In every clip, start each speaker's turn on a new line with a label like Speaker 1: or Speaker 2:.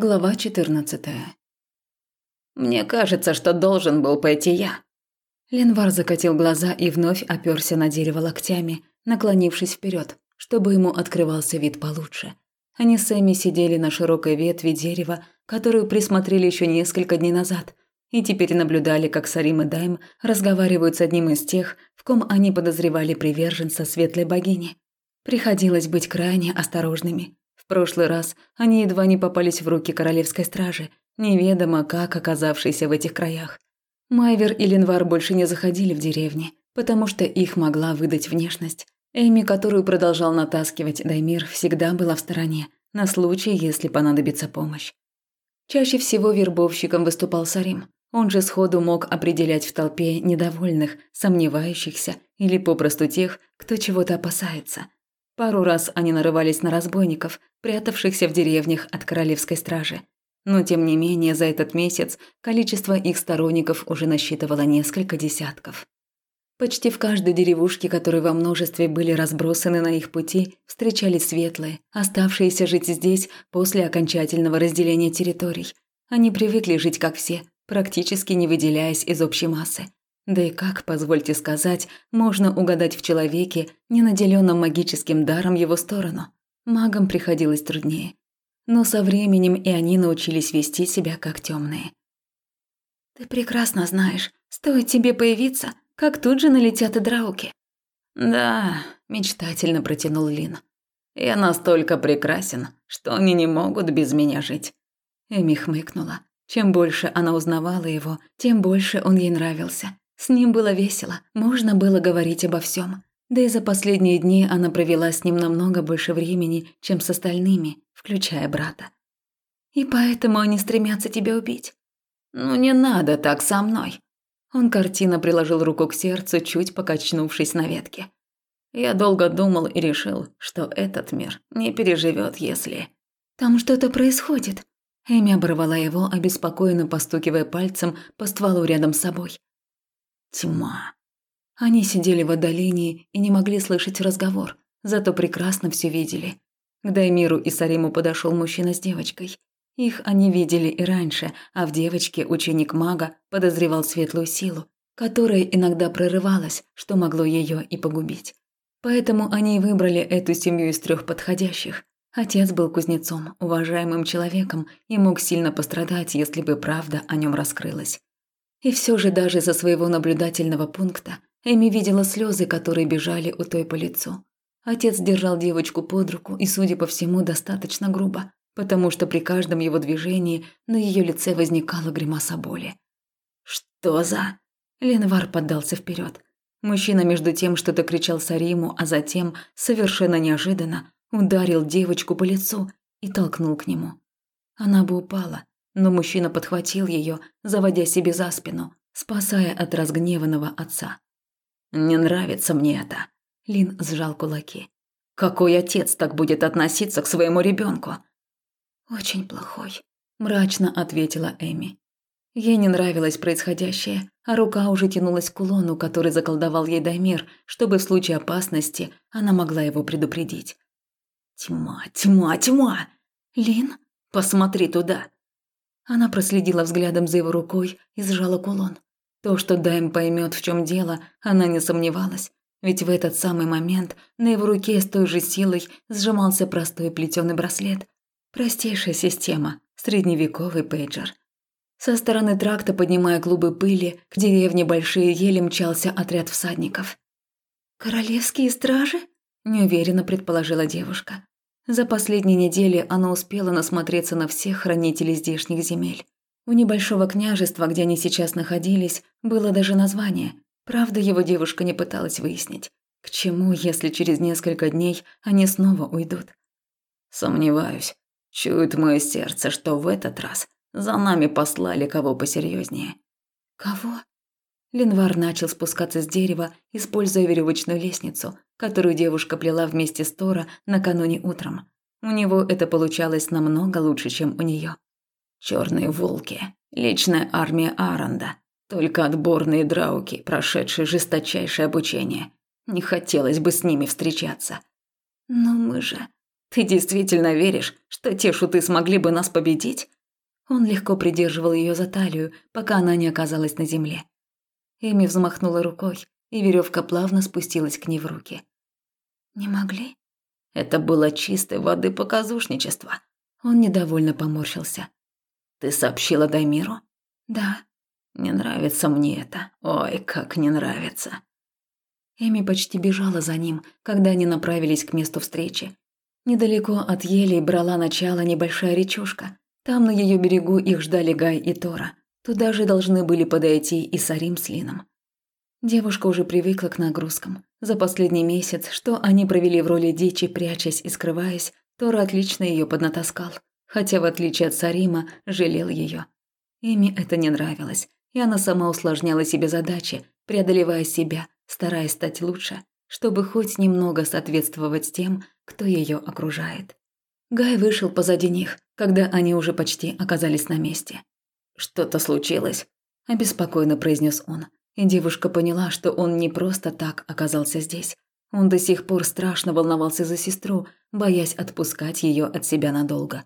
Speaker 1: Глава 14. Мне кажется, что должен был пойти я. Ленвар закатил глаза и вновь оперся на дерево локтями, наклонившись вперед, чтобы ему открывался вид получше. Они с Эми сидели на широкой ветви дерева, которую присмотрели еще несколько дней назад, и теперь наблюдали, как Сарим и Дайм разговаривают с одним из тех, в ком они подозревали приверженца светлой богини. Приходилось быть крайне осторожными прошлый раз они едва не попались в руки королевской стражи, неведомо как оказавшейся в этих краях. Майвер и Ленвар больше не заходили в деревни, потому что их могла выдать внешность. Эми, которую продолжал натаскивать Даймир, всегда была в стороне, на случай, если понадобится помощь. Чаще всего вербовщиком выступал Сарим. Он же сходу мог определять в толпе недовольных, сомневающихся или попросту тех, кто чего-то опасается – Пару раз они нарывались на разбойников, прятавшихся в деревнях от королевской стражи. Но тем не менее, за этот месяц количество их сторонников уже насчитывало несколько десятков. Почти в каждой деревушке, которые во множестве были разбросаны на их пути, встречались светлые, оставшиеся жить здесь после окончательного разделения территорий. Они привыкли жить как все, практически не выделяясь из общей массы. Да и как, позвольте сказать, можно угадать в человеке, не наделенном магическим даром его сторону? Магам приходилось труднее. Но со временем и они научились вести себя как темные. «Ты прекрасно знаешь, стоит тебе появиться, как тут же налетят и драуки».
Speaker 2: «Да», – мечтательно протянул Лин. «Я настолько прекрасен, что они не могут без меня жить».
Speaker 1: Эми хмыкнула. Чем больше она узнавала его, тем больше он ей нравился. С ним было весело, можно было говорить обо всем. Да и за последние дни она провела с ним намного больше времени, чем с остальными, включая брата. И поэтому они стремятся тебя убить.
Speaker 2: Ну не надо так со мной.
Speaker 1: Он картина приложил руку к сердцу, чуть покачнувшись на ветке.
Speaker 2: Я долго думал и решил, что этот мир не переживет, если...
Speaker 1: Там что-то происходит. Эми оборвала его, обеспокоенно постукивая пальцем по стволу рядом с собой.
Speaker 2: Тьма.
Speaker 1: Они сидели в отдалении и не могли слышать разговор, зато прекрасно все видели. К Даймиру и Сариму подошел мужчина с девочкой. Их они видели и раньше, а в девочке ученик мага подозревал светлую силу, которая иногда прорывалась, что могло ее и погубить. Поэтому они и выбрали эту семью из трех подходящих. Отец был кузнецом, уважаемым человеком и мог сильно пострадать, если бы правда о нем раскрылась. И все же даже со своего наблюдательного пункта Эми видела слезы, которые бежали у той по лицу. Отец держал девочку под руку и, судя по всему, достаточно грубо, потому что при каждом его движении на ее лице возникала гримаса боли.
Speaker 2: «Что за...»
Speaker 1: Ленвар поддался вперед. Мужчина между тем что-то кричал Сариму, а затем, совершенно неожиданно, ударил девочку по лицу и толкнул к нему. Она бы упала, но мужчина подхватил ее, заводя себе за спину, спасая от разгневанного отца.
Speaker 2: «Не нравится мне это», – Лин сжал кулаки. «Какой отец так будет относиться к своему ребенку?
Speaker 1: «Очень плохой», – мрачно ответила Эми. Ей не нравилось происходящее, а рука уже тянулась к кулону, который заколдовал ей Даймир, чтобы в случае опасности она могла его предупредить.
Speaker 2: «Тьма, тьма, тьма!
Speaker 1: Лин,
Speaker 2: посмотри туда!»
Speaker 1: Она проследила взглядом за его рукой и сжала кулон. То, что Дайм поймет, в чем дело, она не сомневалась. Ведь в этот самый момент на его руке с той же силой сжимался простой плетеный браслет. Простейшая система, средневековый пейджер. Со стороны тракта, поднимая клубы пыли, к деревне Большие Ели мчался отряд всадников. «Королевские стражи?» – неуверенно предположила девушка. За последние недели она успела насмотреться на всех хранителей здешних земель. У небольшого княжества, где они сейчас находились, было даже название. Правда, его девушка не пыталась выяснить. К чему, если через несколько дней они снова уйдут?
Speaker 2: Сомневаюсь. Чует мое сердце, что в этот раз за нами послали кого посерьезнее.
Speaker 1: Кого? Ленвар начал спускаться с дерева, используя веревочную лестницу, которую девушка плела вместе с Тора накануне утром. У него это получалось намного лучше, чем у нее.
Speaker 2: Черные волки, личная армия Аранда, только отборные драуки, прошедшие жесточайшее обучение. Не хотелось бы с ними встречаться.
Speaker 1: Но мы же... Ты действительно веришь, что те шуты смогли бы нас победить?» Он легко придерживал ее за талию, пока она не оказалась на земле. Эми взмахнула рукой, и веревка плавно спустилась к ней в руки. «Не могли?» Это было чистой воды показушничество. Он недовольно поморщился. «Ты сообщила Даймиру?» «Да». «Не нравится мне это. Ой, как не нравится». Эми почти бежала за ним, когда они направились к месту встречи. Недалеко от елей брала начало небольшая речушка. Там на ее берегу их ждали Гай и Тора. Туда же должны были подойти и Сарим с Лином. Девушка уже привыкла к нагрузкам. За последний месяц, что они провели в роли дичи, прячась и скрываясь, Тора отлично ее поднатаскал. Хотя, в отличие от Сарима, жалел ее. Ими это не нравилось, и она сама усложняла себе задачи, преодолевая себя, стараясь стать лучше, чтобы хоть немного соответствовать тем, кто ее окружает. Гай вышел позади них, когда они уже почти оказались на месте. «Что-то случилось?» – обеспокоенно произнес он. И девушка поняла, что он не просто так оказался здесь. Он до сих пор страшно волновался за сестру, боясь отпускать ее от себя надолго.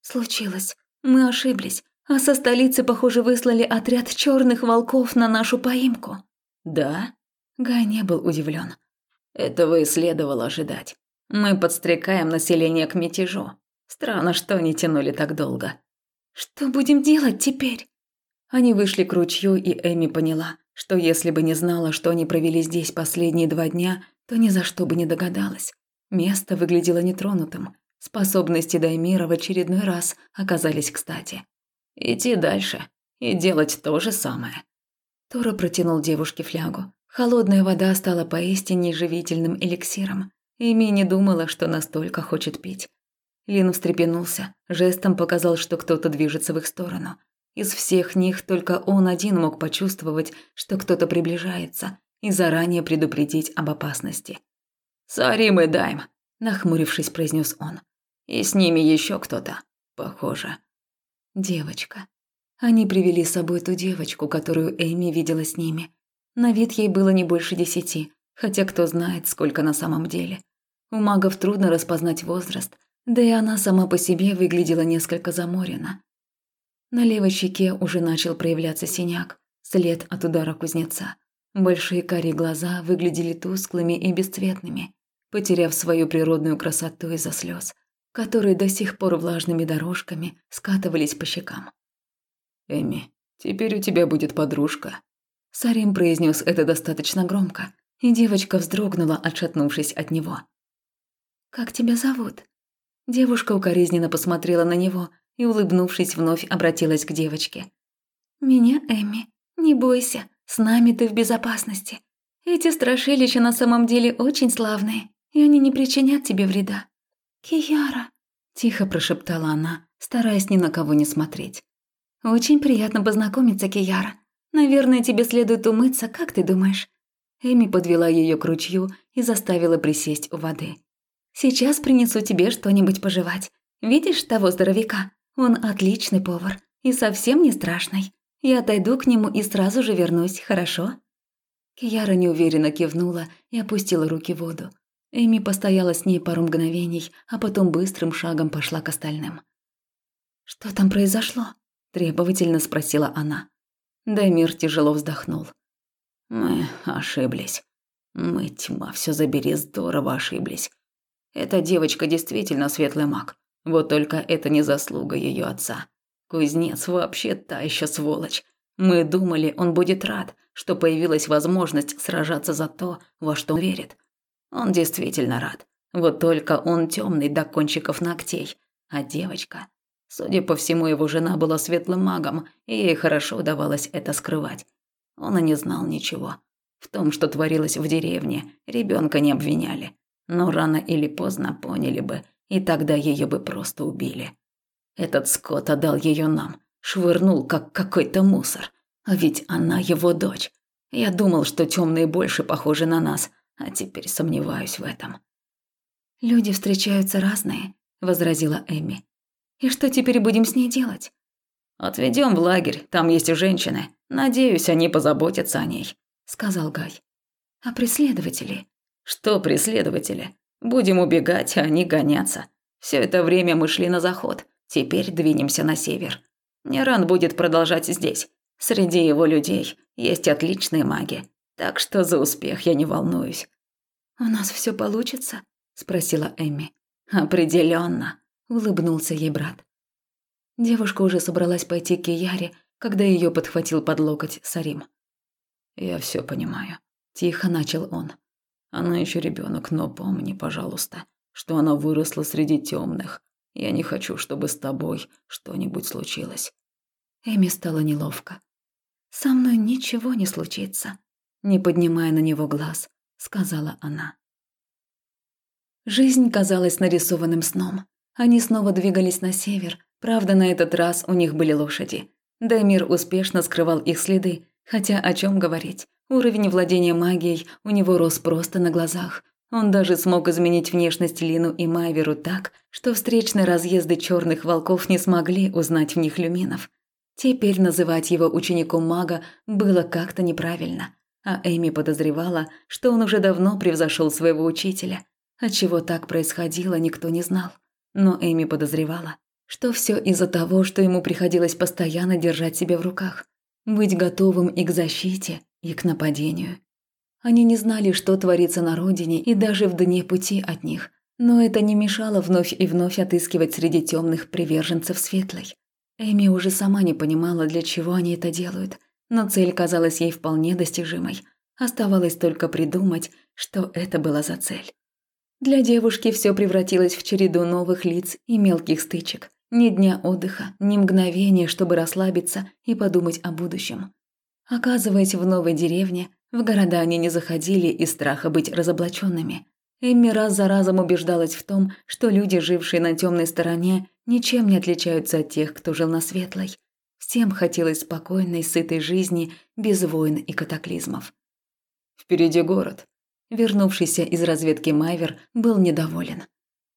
Speaker 1: «Случилось. Мы ошиблись. А со столицы, похоже, выслали отряд черных волков на нашу поимку». «Да?» Гай не был удивлен. «Этого и следовало ожидать. Мы подстрекаем население к мятежу. Странно, что они тянули так долго». «Что будем делать теперь?» Они вышли к ручью, и Эми поняла, что если бы не знала, что они провели здесь последние два дня, то ни за что бы не догадалась. Место выглядело нетронутым. Способности Даймира в очередной раз оказались кстати. Идти дальше и делать то же самое. Тора протянул девушке флягу. Холодная вода стала поистине живительным эликсиром. Эми не думала, что настолько хочет пить. Лин встрепенулся, жестом показал, что кто-то движется в их сторону – из всех них только он один мог почувствовать, что кто-то приближается, и заранее предупредить об опасности. «Сарим и Дайм», – нахмурившись, произнес он. «И с ними еще кто-то, похоже». Девочка. Они привели с собой ту девочку, которую Эми видела с ними. На вид ей было не больше десяти, хотя кто знает, сколько на самом деле. У магов трудно распознать возраст, да и она сама по себе выглядела несколько заморена. На левой щеке уже начал проявляться синяк, след от удара кузнеца. Большие карие глаза выглядели тусклыми и бесцветными, потеряв свою природную красоту из-за слез, которые до сих пор влажными дорожками скатывались по щекам. «Эми, теперь у тебя будет подружка». Сарим произнес это достаточно громко, и девочка вздрогнула, отшатнувшись от него. «Как тебя зовут?» Девушка укоризненно посмотрела на него, и, улыбнувшись, вновь обратилась к девочке. «Меня Эми. Не бойся, с нами ты в безопасности. Эти страшилища на самом деле очень славные, и они не причинят тебе вреда». «Кияра», – тихо прошептала она, стараясь ни на кого не смотреть. «Очень приятно познакомиться, Кияра. Наверное, тебе следует умыться, как ты думаешь?» Эми подвела ее к ручью и заставила присесть у воды. «Сейчас принесу тебе что-нибудь пожевать. Видишь того здоровяка? Он отличный повар и совсем не страшный. Я отойду к нему и сразу же вернусь, хорошо?» Кияра неуверенно кивнула и опустила руки в воду. Эми постояла с ней пару мгновений, а потом быстрым шагом пошла к остальным. «Что там произошло?» – требовательно спросила она. Даймир тяжело вздохнул. «Мы ошиблись. Мы, тьма, все забери, здорово ошиблись. Эта девочка действительно светлый маг. Вот только это не заслуга ее отца. Кузнец вообще та еще сволочь. Мы думали, он будет рад, что появилась возможность сражаться за то, во что он верит. Он действительно рад. Вот только он темный до кончиков ногтей. А девочка... Судя по всему, его жена была светлым магом, и ей хорошо удавалось это скрывать. Он и не знал ничего. В том, что творилось в деревне, ребенка не обвиняли. Но рано или поздно поняли бы, и тогда ее бы просто убили. Этот скот отдал ее нам, швырнул как какой-то мусор. А ведь она его дочь. Я думал, что темные больше похожи на нас, а теперь сомневаюсь в этом. Люди встречаются разные, возразила Эми. И что теперь будем с ней делать? Отведем в лагерь, там есть и женщины. Надеюсь, они позаботятся о ней, сказал Гай. А преследователи? Что преследователи?
Speaker 2: Будем убегать, а они гоняться. Все это время мы шли на заход. Теперь двинемся на север. Неран будет продолжать здесь. Среди его людей есть отличные маги. Так что за успех я не волнуюсь.
Speaker 1: «У нас все получится?» – спросила Эми.
Speaker 2: Определенно,
Speaker 1: улыбнулся ей брат. Девушка уже собралась пойти к Яре, когда ее подхватил под локоть Сарим.
Speaker 2: «Я все понимаю», – тихо начал он. «Она еще ребенок, но помни, пожалуйста, что она выросла среди темных. Я не хочу, чтобы с тобой что-нибудь случилось».
Speaker 1: Эми стало неловко. «Со мной ничего не случится», – не поднимая на него глаз, сказала она. Жизнь казалась нарисованным сном. Они снова двигались на север, правда, на этот раз у них были лошади. Даймир успешно скрывал их следы, хотя о чем говорить. Уровень владения магией у него рос просто на глазах. Он даже смог изменить внешность Лину и Майверу так, что встречные разъезды черных волков не смогли узнать в них люминов. Теперь называть его учеником мага было как-то неправильно, а Эми подозревала, что он уже давно превзошел своего учителя. Отчего так происходило, никто не знал. Но Эми подозревала, что все из-за того, что ему приходилось постоянно держать себя в руках, быть готовым и к защите, и к нападению. Они не знали, что творится на родине и даже в дне пути от них, но это не мешало вновь и вновь отыскивать среди темных приверженцев светлой. Эми уже сама не понимала, для чего они это делают, но цель казалась ей вполне достижимой. Оставалось только придумать, что это была за цель. Для девушки все превратилось в череду новых лиц и мелких стычек. Ни дня отдыха, ни мгновения, чтобы расслабиться и подумать о будущем. Оказываясь в новой деревне, в города они не заходили из страха быть разоблаченными. Эмми раз за разом убеждалась в том, что люди, жившие на темной стороне, ничем не отличаются от тех, кто жил на светлой. Всем хотелось спокойной, сытой жизни, без войн и катаклизмов.
Speaker 2: «Впереди город».
Speaker 1: Вернувшийся из разведки Майвер был недоволен.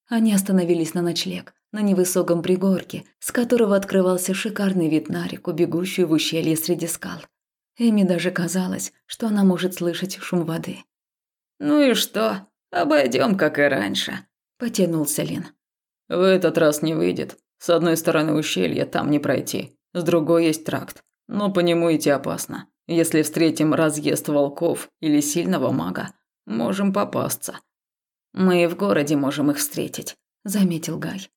Speaker 1: Они остановились на ночлег, на невысоком пригорке, с которого открывался шикарный вид на реку, бегущую в ущелье среди скал. Эми даже казалось, что она может слышать шум воды.
Speaker 2: «Ну и что? Обойдем, как и раньше», – потянулся Лин. «В этот раз не выйдет. С одной стороны ущелья там не пройти, с другой есть тракт, но по нему идти опасно. Если встретим разъезд волков или сильного мага, можем попасться». «Мы в городе можем их встретить», – заметил Гай.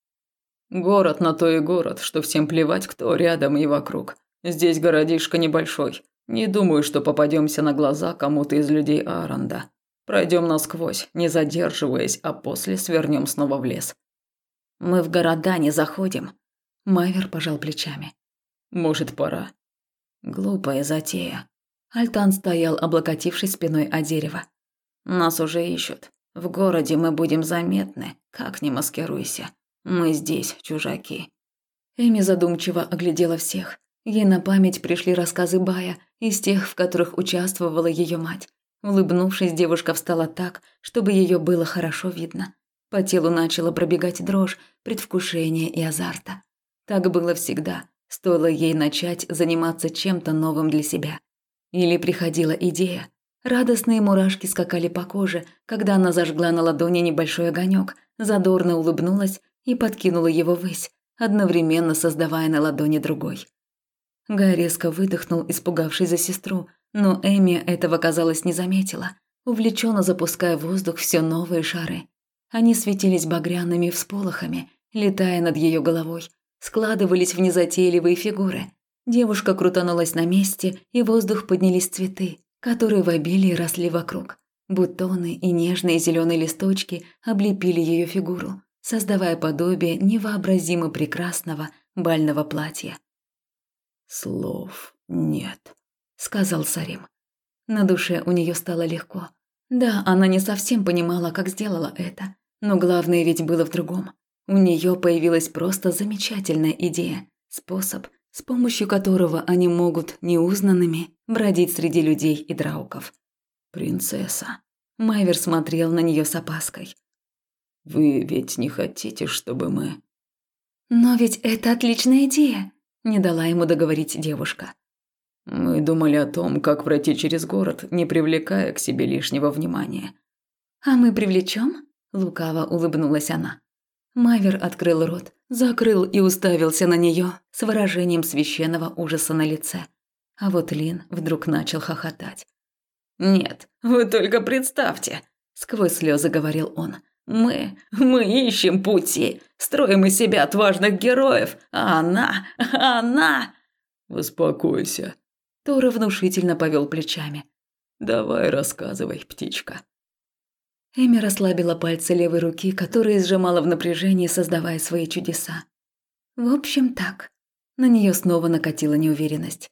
Speaker 2: «Город на то и город, что всем плевать, кто рядом и вокруг. Здесь городишко небольшой, не думаю, что попадемся на глаза кому-то из людей Аранда. Пройдем насквозь, не задерживаясь, а после свернем снова в лес. Мы в города не заходим. Майвер пожал плечами. Может, пора. Глупая затея. Альтан стоял, облокотившись спиной о дерево. Нас уже ищут. В городе мы будем заметны, как не маскируйся. Мы здесь, чужаки. Эми задумчиво оглядела всех. Ей на память пришли рассказы Бая, из тех, в которых участвовала ее мать. Улыбнувшись, девушка встала так, чтобы ее было хорошо видно. По телу начала пробегать дрожь, предвкушение и азарта. Так было всегда, стоило ей начать заниматься чем-то новым для себя. Или приходила идея. Радостные мурашки скакали по коже, когда она зажгла на ладони небольшой огонек, задорно улыбнулась и подкинула его ввысь, одновременно создавая на ладони другой. Гай резко выдохнул, испугавшись за сестру, но Эми этого, казалось, не заметила, увлеченно запуская в воздух все новые шары. Они светились багряными всполохами, летая над ее головой, складывались в незатейливые фигуры. Девушка крутанулась на месте, и в воздух поднялись цветы, которые в обилии росли вокруг. Бутоны и нежные зеленые листочки облепили ее фигуру, создавая подобие невообразимо прекрасного бального платья. «Слов нет», – сказал Сарим. На душе у нее стало легко. Да, она не совсем понимала, как сделала это. Но главное ведь было в другом. У нее появилась просто замечательная идея. Способ, с помощью которого они могут неузнанными бродить среди людей и драуков. «Принцесса». Майвер смотрел на нее с опаской. «Вы ведь не хотите, чтобы мы...» «Но ведь это отличная идея», не дала ему договорить девушка. Мы думали о том, как пройти через город, не привлекая к себе лишнего внимания. А мы привлечем?
Speaker 1: лукаво улыбнулась она. Мавер открыл рот, закрыл и уставился на нее с выражением священного ужаса на лице. А вот Лин вдруг начал хохотать.
Speaker 2: «Нет, вы только представьте!» – сквозь слезы говорил он. «Мы, мы ищем пути, строим из себя отважных героев, а она, она...» «Успокойся», – Тора внушительно повел плечами. «Давай рассказывай, птичка».
Speaker 1: Эми расслабила пальцы левой руки, которые сжимала в напряжении, создавая свои чудеса. В общем, так. На нее снова накатила неуверенность.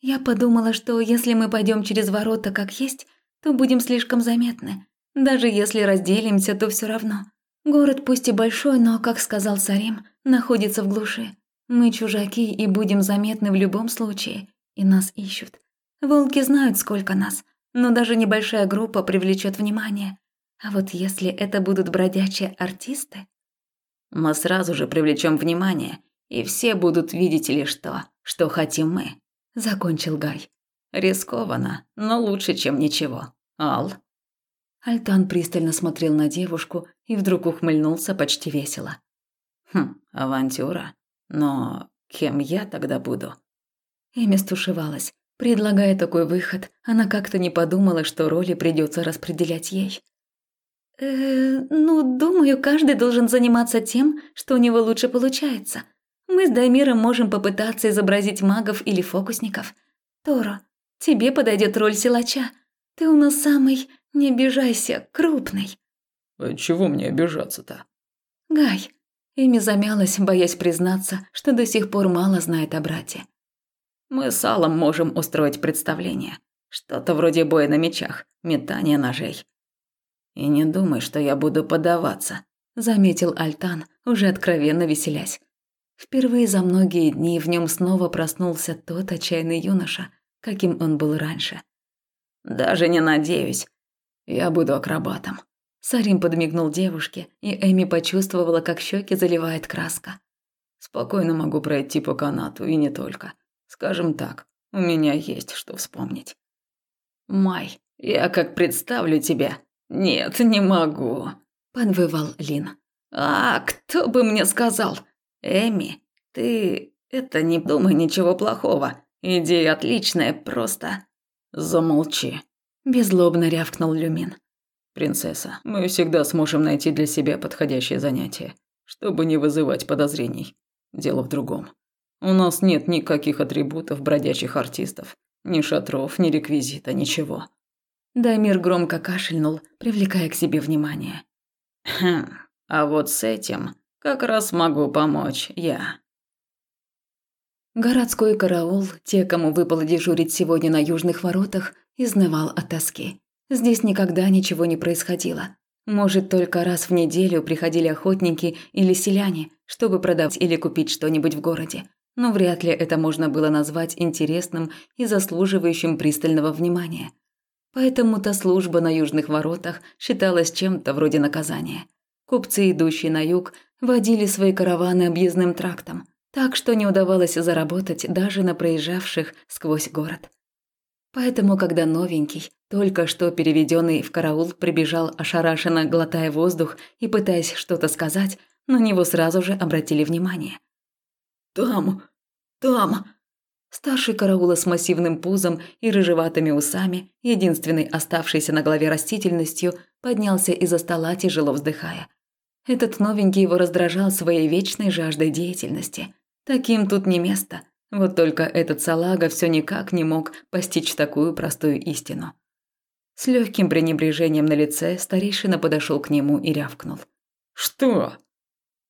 Speaker 1: Я подумала, что если мы пойдем через ворота как есть, то будем слишком заметны. Даже если разделимся, то все равно. Город пусть и большой, но, как сказал Сарим, находится в глуши. Мы чужаки и будем заметны в любом случае, и нас ищут. Волки знают, сколько нас, но даже небольшая группа привлечет внимание. А вот если это будут бродячие артисты...
Speaker 2: Мы сразу же привлечем внимание, и все будут видеть лишь то, что хотим мы. Закончил Гай. Рискованно, но лучше, чем ничего. Ал.
Speaker 1: Альтан пристально смотрел на девушку и вдруг ухмыльнулся почти весело.
Speaker 2: Хм, авантюра. Но кем я тогда буду?
Speaker 1: Эми стушевалась. Предлагая такой выход, она как-то не подумала, что роли придется распределять ей. Э, ну, думаю, каждый должен заниматься тем, что у него лучше получается. Мы с Даймиром можем попытаться изобразить магов или фокусников. Торо, тебе подойдет роль силача. Ты у нас самый, не обижайся, крупный.
Speaker 2: А чего мне обижаться-то?
Speaker 1: Гай. Эми замялась, боясь признаться, что до сих пор мало знает о брате.
Speaker 2: Мы с Аллом можем устроить представление. Что-то вроде боя на мечах, метания ножей. «И не думай, что я буду поддаваться», – заметил Альтан, уже откровенно веселясь.
Speaker 1: Впервые за многие дни в нем снова проснулся тот отчаянный юноша, каким он был раньше.
Speaker 2: «Даже не надеюсь. Я буду акробатом».
Speaker 1: Сарим подмигнул девушке, и Эми почувствовала, как щеки заливает краска.
Speaker 2: «Спокойно могу пройти по канату, и не только. Скажем так, у меня есть что вспомнить». «Май, я как представлю тебя, «Нет, не могу», – подвывал Лин. «А, кто бы мне сказал? Эми, ты... Это не думай ничего плохого. Идея отличная, просто...» «Замолчи», – беззлобно рявкнул Люмин. «Принцесса, мы всегда сможем найти для себя подходящее занятие, чтобы не вызывать подозрений. Дело в другом. У нас нет никаких атрибутов бродячих артистов. Ни шатров, ни реквизита, ничего.
Speaker 1: Дамир громко кашельнул, привлекая к себе внимание.
Speaker 2: «Хм, а вот с этим как раз могу помочь я».
Speaker 1: Городской караул, те, кому выпало дежурить сегодня на южных воротах, изнывал от тоски. Здесь никогда ничего не происходило. Может, только раз в неделю приходили охотники или селяне, чтобы продать или купить что-нибудь в городе. Но вряд ли это можно было назвать интересным и заслуживающим пристального внимания – Поэтому-то служба на южных воротах считалась чем-то вроде наказания. Купцы, идущие на юг, водили свои караваны объездным трактом, так что не удавалось заработать даже на проезжавших сквозь город. Поэтому, когда новенький, только что переведенный в караул, прибежал ошарашенно, глотая воздух и пытаясь что-то сказать, на него сразу же обратили внимание.
Speaker 2: «Там! Там!»
Speaker 1: Старший караула с массивным пузом и рыжеватыми усами, единственный оставшийся на голове растительностью, поднялся из-за стола, тяжело вздыхая. Этот новенький его раздражал своей вечной жаждой деятельности. Таким тут не место. Вот только этот салага все никак не мог постичь такую простую истину. С легким пренебрежением на лице старейшина подошел к нему и рявкнул.
Speaker 2: «Что?»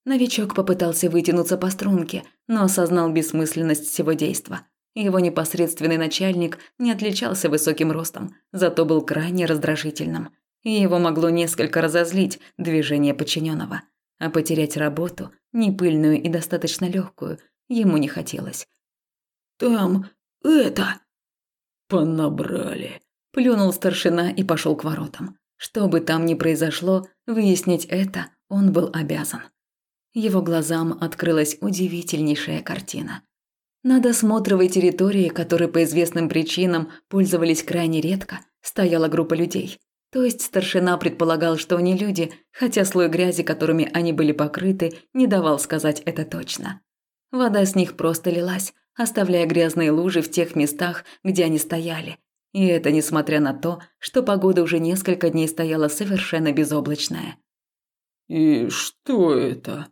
Speaker 1: Новичок попытался вытянуться по струнке, но осознал бессмысленность всего действа. Его непосредственный начальник не отличался высоким ростом, зато был крайне раздражительным. И его могло несколько разозлить движение подчиненного. А потерять работу, не пыльную и достаточно легкую, ему не хотелось.
Speaker 2: «Там это...» «Понабрали», – плюнул старшина и пошел к воротам.
Speaker 1: Что бы там ни произошло, выяснить это он был обязан. Его глазам открылась удивительнейшая картина. На досмотровой территории, которой по известным причинам пользовались крайне редко, стояла группа людей. То есть старшина предполагал, что они люди, хотя слой грязи, которыми они были покрыты, не давал сказать это точно. Вода с них просто лилась, оставляя грязные лужи в тех местах, где они стояли. И это несмотря на то, что погода уже несколько дней стояла совершенно безоблачная.
Speaker 2: «И что это?»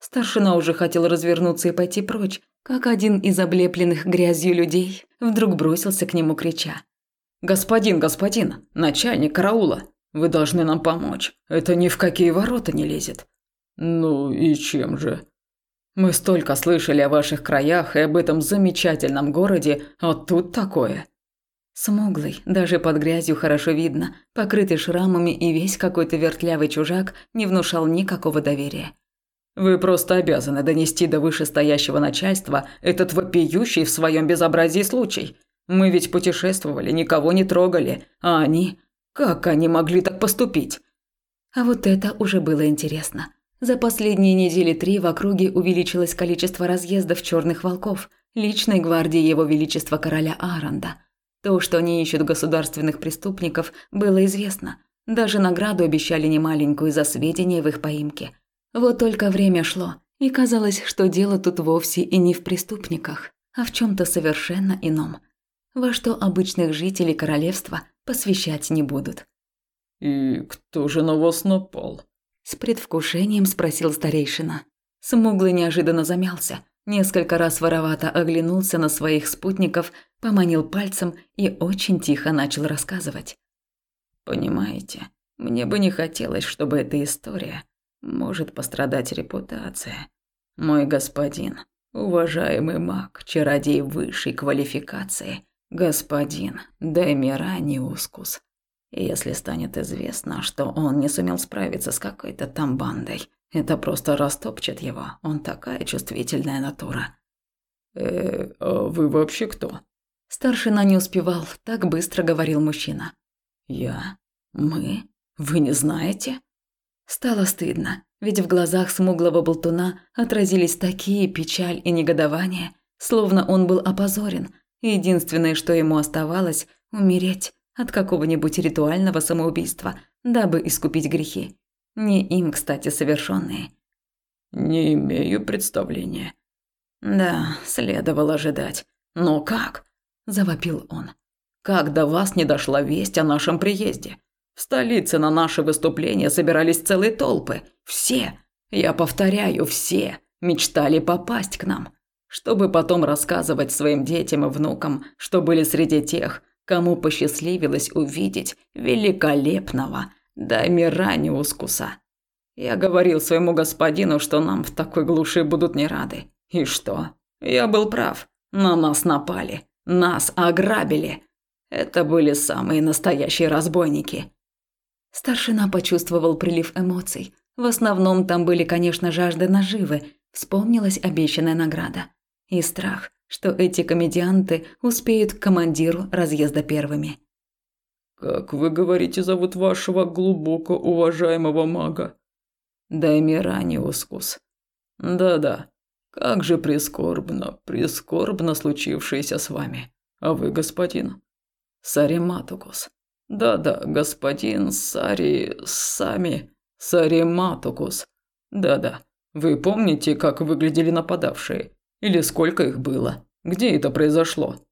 Speaker 1: Старшина уже хотел развернуться и пойти прочь, как один из облепленных грязью людей вдруг бросился к нему, крича.
Speaker 2: «Господин, господин, начальник караула, вы должны нам помочь. Это ни в какие ворота не лезет». «Ну и чем же?» «Мы столько слышали о ваших краях и об этом замечательном городе, а тут такое».
Speaker 1: Смуглый, даже под грязью хорошо видно, покрытый шрамами и весь какой-то вертлявый чужак не внушал никакого доверия.
Speaker 2: Вы просто обязаны донести до вышестоящего начальства этот вопиющий в своем безобразии случай. Мы ведь путешествовали, никого не трогали, а они... Как они могли так поступить?
Speaker 1: А вот это уже было интересно. За последние недели три в округе увеличилось количество разъездов черных волков, личной гвардии его величества короля Аранда. То, что они ищут государственных преступников, было известно. Даже награду обещали немаленькую за сведения в их поимке – вот только время шло, и казалось, что дело тут вовсе и не в преступниках, а в чем то совершенно ином, во что обычных жителей королевства посвящать не будут.
Speaker 2: «И кто же на вас напал?»
Speaker 1: С предвкушением спросил старейшина. Смуглый неожиданно замялся, несколько раз воровато оглянулся на своих спутников, поманил пальцем и очень тихо начал рассказывать.
Speaker 2: «Понимаете, мне бы не хотелось, чтобы эта история может пострадать репутация. Мой господин, уважаемый маг, чародей высшей квалификации, господин Демираниускус. Если станет известно, что он не сумел справиться с какой-то там бандой, это просто растопчет его. Он такая чувствительная натура. Э, а вы вообще кто?
Speaker 1: Старшина не успевал, так быстро говорил мужчина.
Speaker 2: Я? Мы? Вы не знаете?
Speaker 1: Стало стыдно, ведь в глазах смуглого болтуна отразились такие печаль и негодование, словно он был опозорен, единственное, что ему оставалось – умереть от какого-нибудь ритуального самоубийства, дабы искупить грехи. Не им, кстати, совершенные.
Speaker 2: «Не имею представления».
Speaker 1: «Да, следовало ожидать. Но как?» – завопил он. «Как до вас не дошла весть о нашем приезде? В столице на наше выступление собирались целые толпы. Все, я повторяю, все мечтали попасть к нам, чтобы потом рассказывать своим детям и внукам, что были среди тех, кому посчастливилось увидеть великолепного Даймираниускуса. Я говорил своему господину, что нам в такой глуши будут не рады. И что? Я был прав. На нас напали. Нас ограбили. Это были самые настоящие разбойники. Старшина почувствовал прилив эмоций. В основном там были, конечно, жажда наживы, вспомнилась обещанная награда. И страх, что эти комедианты успеют к командиру разъезда первыми.
Speaker 2: «Как вы говорите, зовут вашего глубоко уважаемого мага?»
Speaker 1: «Даймираниускус».
Speaker 2: «Да-да. Как же прискорбно, прискорбно случившееся с вами. А вы, господин?»
Speaker 1: «Сариматукус».
Speaker 2: Да-да, господин Сари... Сами... Сариматукус. Да-да. Вы помните, как выглядели нападавшие? Или сколько их было? Где это произошло?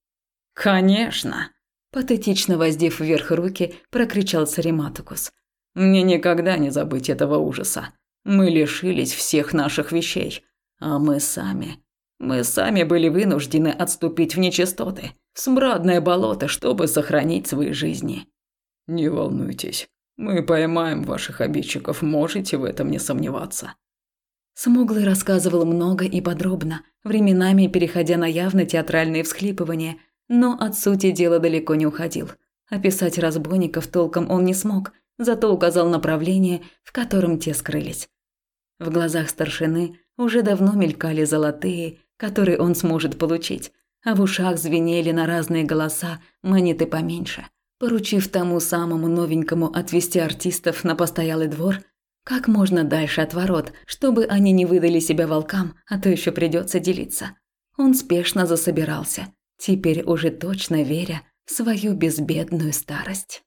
Speaker 1: Конечно. Патетично воздев вверх руки, прокричал Сариматукус. Мне никогда не забыть этого ужаса. Мы лишились всех наших вещей. А мы сами... Мы сами были вынуждены отступить в нечистоты, в смрадное болото, чтобы сохранить свои жизни.
Speaker 2: «Не волнуйтесь, мы поймаем ваших обидчиков, можете в этом не сомневаться».
Speaker 1: Смуглый рассказывал много и подробно, временами переходя на явно театральные всхлипывания, но от сути дела далеко не уходил. Описать разбойников толком он не смог, зато указал направление, в котором те скрылись. В глазах старшины уже давно мелькали золотые, которые он сможет получить, а в ушах звенели на разные голоса монеты поменьше – поручив тому самому новенькому отвезти артистов на постоялый двор как можно дальше от ворот, чтобы они не выдали себя волкам, а то еще придется делиться. Он спешно засобирался, теперь уже точно веря в свою безбедную старость.